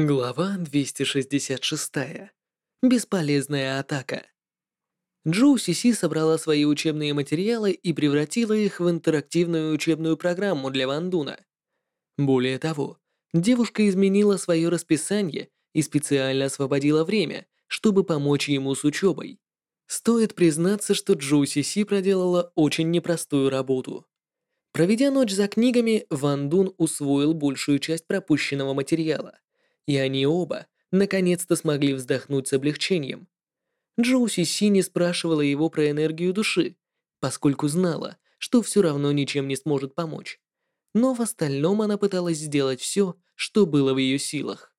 Глава 266. Бесполезная атака. Джоу Сиси собрала свои учебные материалы и превратила их в интерактивную учебную программу для Вандуна. Более того, девушка изменила свое расписание и специально освободила время, чтобы помочь ему с учебой. Стоит признаться, что Джоу Сиси проделала очень непростую работу. Проведя ночь за книгами, Ван Дун усвоил большую часть пропущенного материала и они оба наконец-то смогли вздохнуть с облегчением. Джоуси Си не спрашивала его про энергию души, поскольку знала, что все равно ничем не сможет помочь. Но в остальном она пыталась сделать все, что было в ее силах.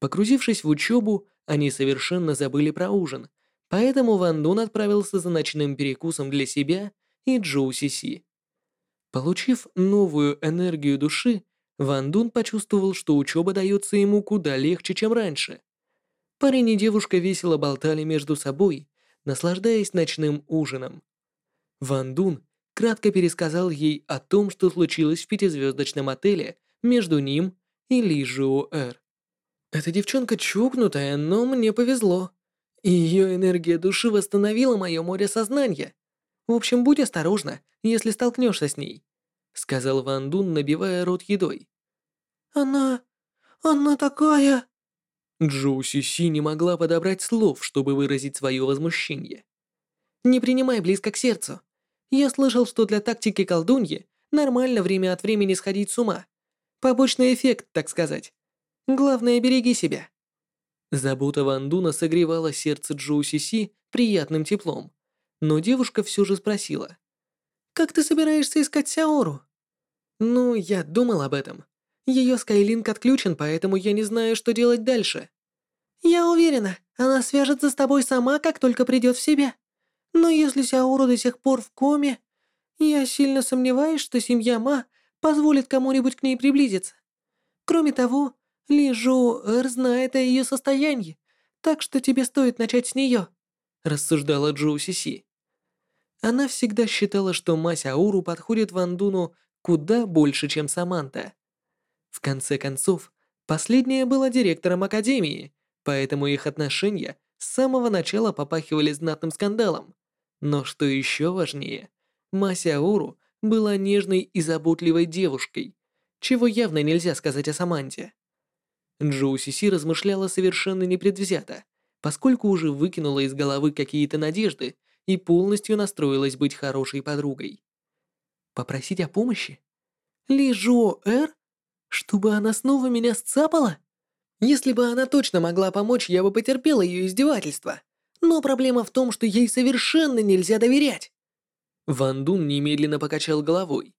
Погрузившись в учебу, они совершенно забыли про ужин, поэтому Ван Дун отправился за ночным перекусом для себя и Джоуси Си. Получив новую энергию души, Ван Дун почувствовал, что учеба дается ему куда легче, чем раньше. Парень и девушка весело болтали между собой, наслаждаясь ночным ужином. Ван Дун кратко пересказал ей о том, что случилось в пятизвездочном отеле между ним и Ли Жуо Эр. «Эта девчонка чукнутая, но мне повезло. Ее энергия души восстановила мое море сознания. В общем, будь осторожна, если столкнешься с ней», сказал Ван Дун, набивая рот едой. Она... она такая...» Джоу Си не могла подобрать слов, чтобы выразить свое возмущение. «Не принимай близко к сердцу. Я слышал, что для тактики колдуньи нормально время от времени сходить с ума. Побочный эффект, так сказать. Главное, береги себя». Забота Ван Дуна согревала сердце Джоу Си приятным теплом, но девушка все же спросила. «Как ты собираешься искать Сяору?» «Ну, я думал об этом. Ее Скайлинк отключен, поэтому я не знаю, что делать дальше. Я уверена, она свяжется с тобой сама, как только придет в себя. Но если Сяору до сих пор в коме, я сильно сомневаюсь, что семья Ма позволит кому-нибудь к ней приблизиться. Кроме того, Ли Жу Эр знает о ее состоянии, так что тебе стоит начать с нее», — рассуждала Джоу Сиси. Она всегда считала, что Ма Сяору подходит Ван Дуну куда больше, чем Саманта. В конце концов, последняя была директором академии, поэтому их отношения с самого начала попахивали знатным скандалом. Но что еще важнее, Масяуру была нежной и заботливой девушкой, чего явно нельзя сказать о Саманте. Джоу Сиси размышляла совершенно непредвзято, поскольку уже выкинула из головы какие-то надежды и полностью настроилась быть хорошей подругой. Попросить о помощи? Ли Жо Эр чтобы она снова меня сцапала? Если бы она точно могла помочь, я бы потерпела ее издевательство. Но проблема в том, что ей совершенно нельзя доверять. Ван Дун немедленно покачал головой.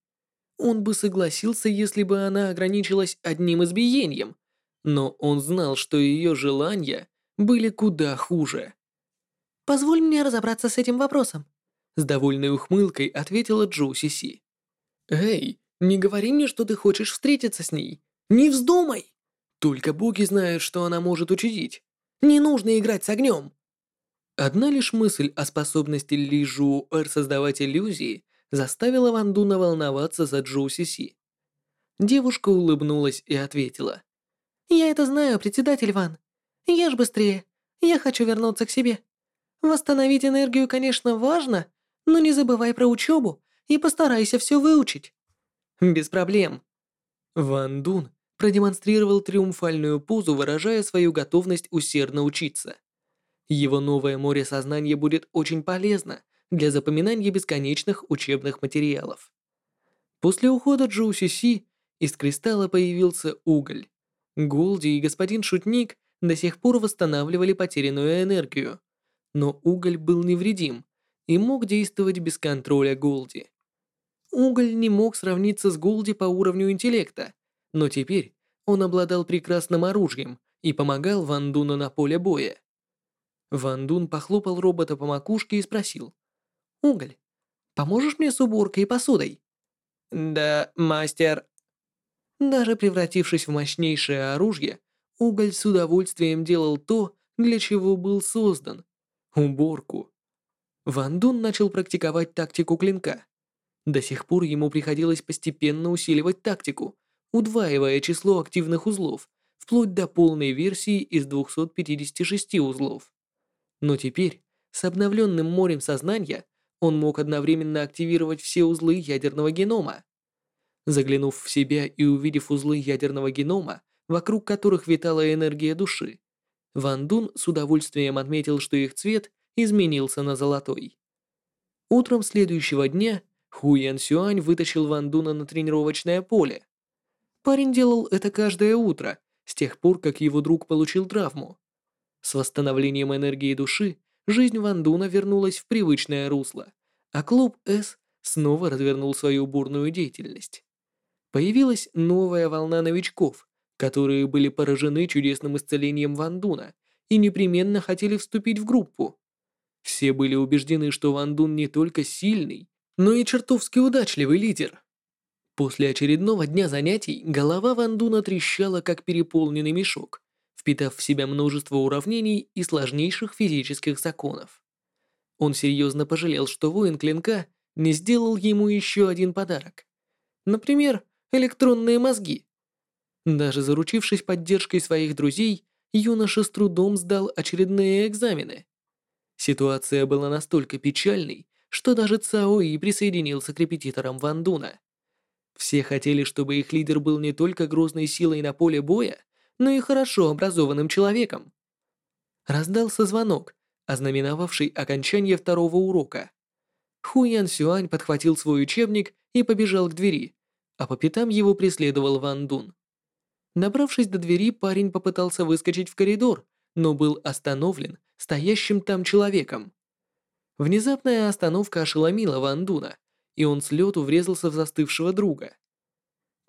Он бы согласился, если бы она ограничилась одним избиением, но он знал, что ее желания были куда хуже. «Позволь мне разобраться с этим вопросом», с довольной ухмылкой ответила Джоу Си. «Эй, не говори мне, что ты хочешь встретиться с ней. Не вздумай! Только боги знают, что она может учудить. Не нужно играть с огнем. Одна лишь мысль о способности Ли Жу Эр создавать иллюзии заставила Ван Дуна волноваться за Джоу Си Девушка улыбнулась и ответила. «Я это знаю, председатель Ван. Ешь быстрее. Я хочу вернуться к себе. Восстановить энергию, конечно, важно, но не забывай про учебу и постарайся все выучить». Без проблем. Ван Дун продемонстрировал триумфальную позу, выражая свою готовность усердно учиться. Его новое море сознания будет очень полезно для запоминания бесконечных учебных материалов. После ухода Джоу Си Си из кристалла появился уголь. Голди и господин Шутник до сих пор восстанавливали потерянную энергию, но уголь был невредим и мог действовать без контроля Голди. Уголь не мог сравниться с Голди по уровню интеллекта, но теперь он обладал прекрасным оружием и помогал Ван Дуну на поле боя. Ван Дун похлопал робота по макушке и спросил. «Уголь, поможешь мне с уборкой и посудой?» «Да, мастер». Даже превратившись в мощнейшее оружие, Уголь с удовольствием делал то, для чего был создан – уборку. Ван Дун начал практиковать тактику клинка. До сих пор ему приходилось постепенно усиливать тактику, удваивая число активных узлов, вплоть до полной версии из 256 узлов. Но теперь, с обновленным морем сознания, он мог одновременно активировать все узлы ядерного генома. Заглянув в себя и увидев узлы ядерного генома, вокруг которых витала энергия души, Ван Дун с удовольствием отметил, что их цвет изменился на золотой. Утром следующего дня Ху Ян Сюань вытащил Ван Дуна на тренировочное поле. Парень делал это каждое утро, с тех пор, как его друг получил травму. С восстановлением энергии души жизнь Ван Дуна вернулась в привычное русло, а клуб С снова развернул свою бурную деятельность. Появилась новая волна новичков, которые были поражены чудесным исцелением Ван Дуна и непременно хотели вступить в группу. Все были убеждены, что Ван Дун не только сильный, но и чертовски удачливый лидер. После очередного дня занятий голова Ван Дуна трещала, как переполненный мешок, впитав в себя множество уравнений и сложнейших физических законов. Он серьезно пожалел, что воин клинка не сделал ему еще один подарок. Например, электронные мозги. Даже заручившись поддержкой своих друзей, юноша с трудом сдал очередные экзамены. Ситуация была настолько печальной, что даже Цао И присоединился к репетиторам Ван Дуна. Все хотели, чтобы их лидер был не только грозной силой на поле боя, но и хорошо образованным человеком. Раздался звонок, ознаменовавший окончание второго урока. Ху Ян Сюань подхватил свой учебник и побежал к двери, а по пятам его преследовал Ван Дун. Набравшись до двери, парень попытался выскочить в коридор, но был остановлен стоящим там человеком. Внезапная остановка ошеломила Ван Дуна, и он с лету врезался в застывшего друга.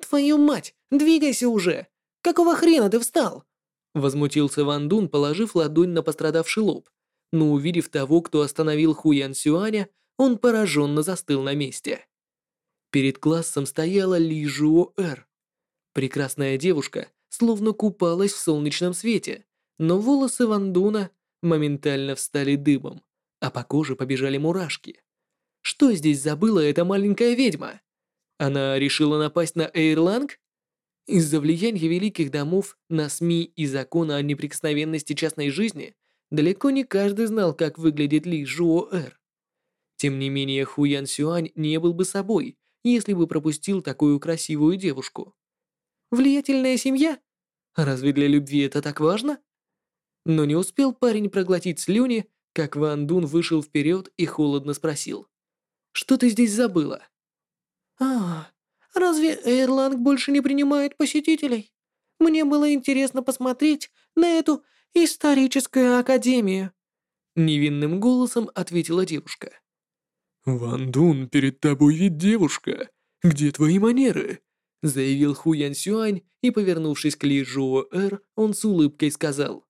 «Твою мать, двигайся уже! Какого хрена ты встал?» Возмутился Ван Дун, положив ладонь на пострадавший лоб, но увидев того, кто остановил Хуян Сюаня, он пораженно застыл на месте. Перед классом стояла Ли Жуо Эр. Прекрасная девушка словно купалась в солнечном свете, но волосы Ван Дуна моментально встали дыбом, а по коже побежали мурашки. Что здесь забыла эта маленькая ведьма? Она решила напасть на Эйрланг? Из-за влияния великих домов на СМИ и закона о неприкосновенности частной жизни далеко не каждый знал, как выглядит Ли Жуо-Эр. Тем не менее, Хуян Сюань не был бы собой, если бы пропустил такую красивую девушку. Влиятельная семья? Разве для любви это так важно? Но не успел парень проглотить слюни, как Ван Дун вышел вперед и холодно спросил. «Что ты здесь забыла?» «А, разве Эйрланг больше не принимает посетителей? Мне было интересно посмотреть на эту историческую академию». Невинным голосом ответила девушка. «Ван Дун, перед тобой ведь девушка. Где твои манеры?» Заявил Ху Ян Сюань и, повернувшись к Ли Жуо Эр, он с улыбкой сказал.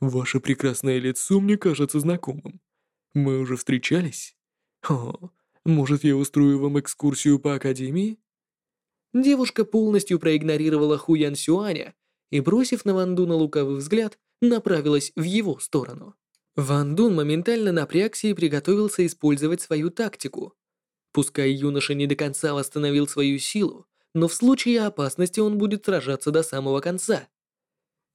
Ваше прекрасное лицо мне кажется знакомым. Мы уже встречались? О, может, я устрою вам экскурсию по академии? Девушка полностью проигнорировала Хуян Сюаня и, бросив на Ван Дуна лукавый взгляд, направилась в его сторону. Ван Дун моментально напрягся и приготовился использовать свою тактику. Пускай юноша не до конца восстановил свою силу, но в случае опасности он будет сражаться до самого конца.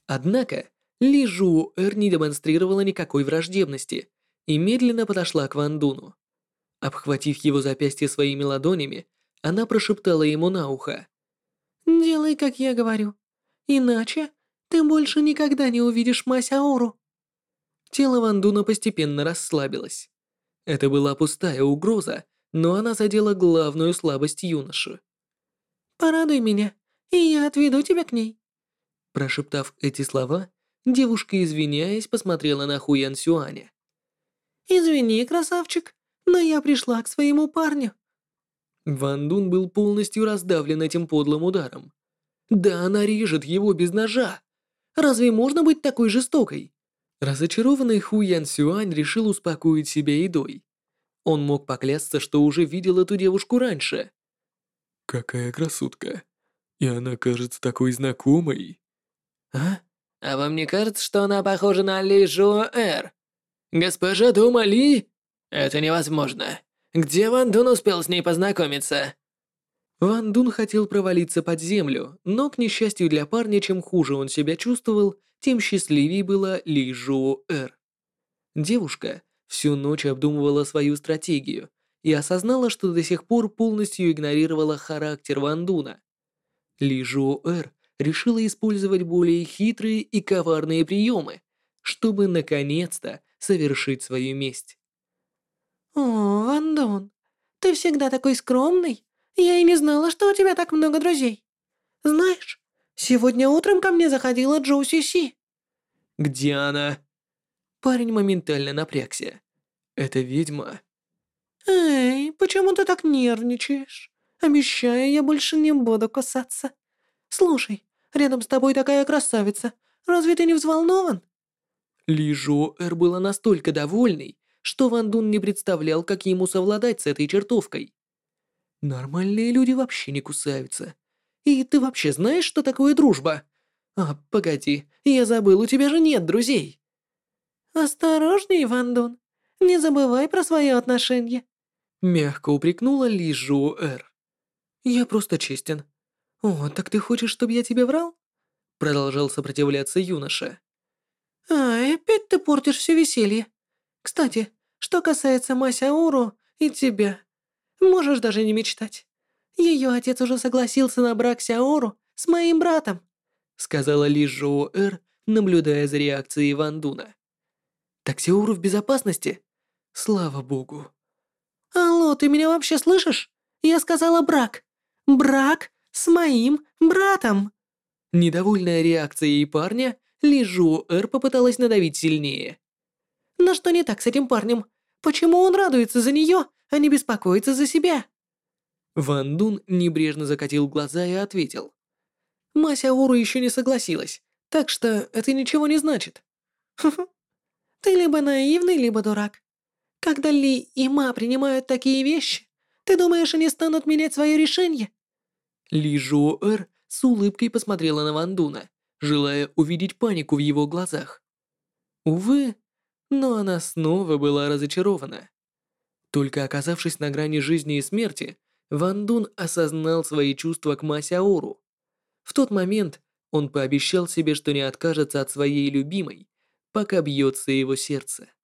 Однако, ли Жу Эр не демонстрировала никакой враждебности и медленно подошла к Ван Дуну. Обхватив его запястье своими ладонями, она прошептала ему на ухо. «Делай, как я говорю. Иначе ты больше никогда не увидишь мась Аору». Тело Ван Дуна постепенно расслабилось. Это была пустая угроза, но она задела главную слабость юноши. «Порадуй меня, и я отведу тебя к ней». Прошептав эти слова, Девушка, извиняясь, посмотрела на Хуян Сюаня. «Извини, красавчик, но я пришла к своему парню». Ван Дун был полностью раздавлен этим подлым ударом. Да она режет его без ножа. Разве можно быть такой жестокой? Разочарованный Ху Ян Сюань решил успокоить себя едой. Он мог поклясться, что уже видел эту девушку раньше. «Какая красотка! И она кажется такой знакомой!» «А? А вам не кажется, что она похожа на Ли Жуо Эр? Госпожа Дума Ли? Это невозможно. Где Ван Дун успел с ней познакомиться? Ван Дун хотел провалиться под землю, но, к несчастью для парня, чем хуже он себя чувствовал, тем счастливее была Ли Жуо Эр. Девушка всю ночь обдумывала свою стратегию и осознала, что до сих пор полностью игнорировала характер Ван Дуна. Ли Жуо Эр решила использовать более хитрые и коварные приемы, чтобы наконец-то совершить свою месть. «О, Ван Дун, ты всегда такой скромный. Я и не знала, что у тебя так много друзей. Знаешь, сегодня утром ко мне заходила Джоу Си Си». «Где она?» Парень моментально напрягся. «Это ведьма?» «Эй, почему ты так нервничаешь? Обещаю, я больше не буду кусаться. Слушай, рядом с тобой такая красавица. Разве ты не взволнован?» Ли Жо Эр была настолько довольной, что Ван Дун не представлял, как ему совладать с этой чертовкой. Нормальные люди вообще не кусаются. И ты вообще знаешь, что такое дружба? А, погоди, я забыл, у тебя же нет друзей. «Осторожней, Ван Дун. Не забывай про свои отношения». Мягко упрекнула Ли Жу. «Я просто честен». «О, так ты хочешь, чтобы я тебе врал?» Продолжал сопротивляться юноша. «Ай, опять ты портишь все веселье. Кстати, что касается Масяуру и тебя, можешь даже не мечтать. Ее отец уже согласился на брак Сяору с моим братом», сказала Ли Жоу наблюдая за реакцией Ван Дуна. «Так Сяору в безопасности? Слава богу». «Алло, ты меня вообще слышишь? Я сказала брак. Брак с моим братом!» Недовольная реакцией парня, Ли Жу Эр попыталась надавить сильнее. «Но что не так с этим парнем? Почему он радуется за нее, а не беспокоится за себя?» Ван Дун небрежно закатил глаза и ответил. «Мася Уру еще не согласилась, так что это ничего не значит». «Хм-хм. Ты либо наивный, либо дурак. Когда Ли и Ма принимают такие вещи, ты думаешь, они станут менять свое решение?» Ли Жуэр с улыбкой посмотрела на Ван Дуна, желая увидеть панику в его глазах. Увы, но она снова была разочарована. Только оказавшись на грани жизни и смерти, Ван Дун осознал свои чувства к Ма Сяору. В тот момент он пообещал себе, что не откажется от своей любимой, пока бьется его сердце.